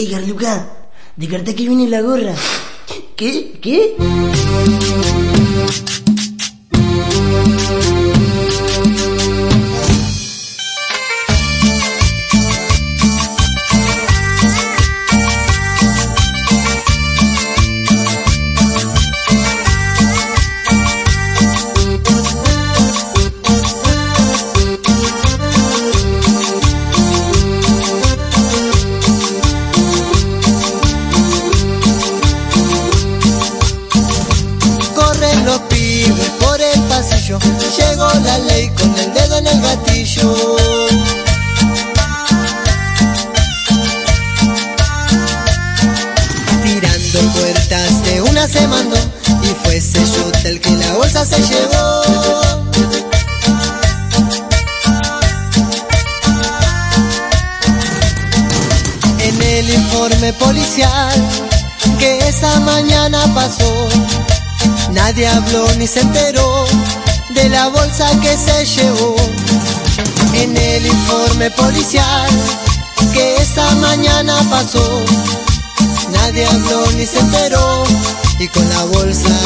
Ey, Garluca, de carta que viene la gorra. ¿Qué? ¿Qué? Llegó la ley con el dedo en el gatillo. Tirando puertas de una se mandó y fue Seyota el que la bolsa se llevó. En el informe policial que esa mañana pasó, nadie habló ni se enteró de la bolsa que se llevó. En el informe policial que esa mañana pasó, nadie habló ni se enteró y con la bolsa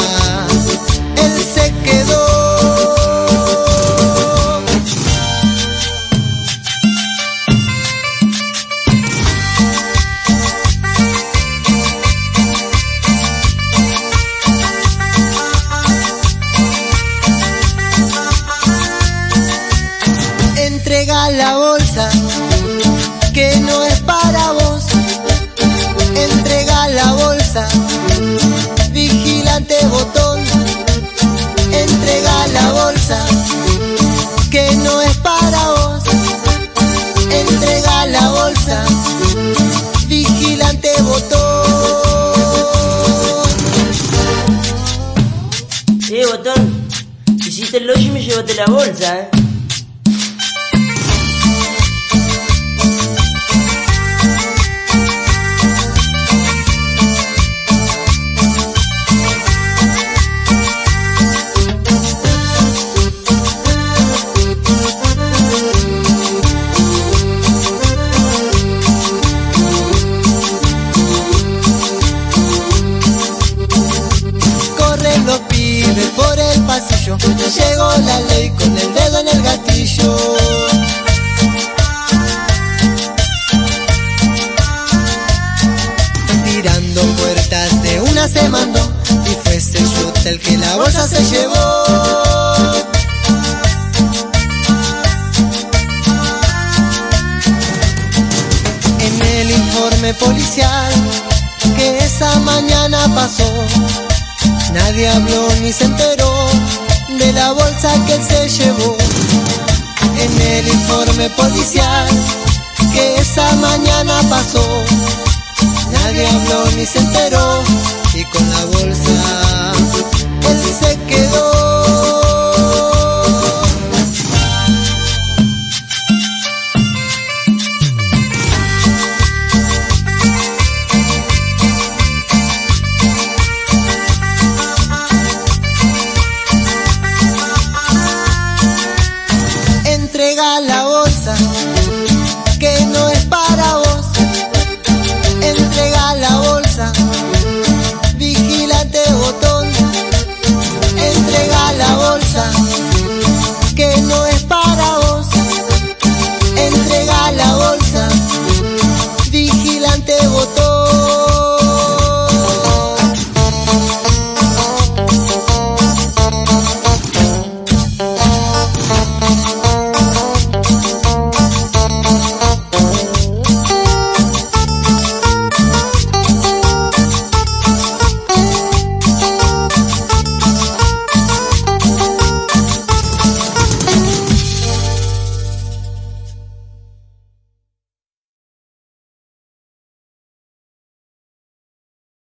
él se quedó. El hoyo y me llevaste la bolsa, eh. Llegó la ley con el dedo en el gatillo. Tirando puertas de una se mandó y fue Seyota el que la bolsa se llevó. En el informe policial que esa mañana pasó, nadie habló ni se enteró de la bolsa que se llevó. En el informe policial que esa mañana pasó, nadie habló ni se enteró y con la bolsa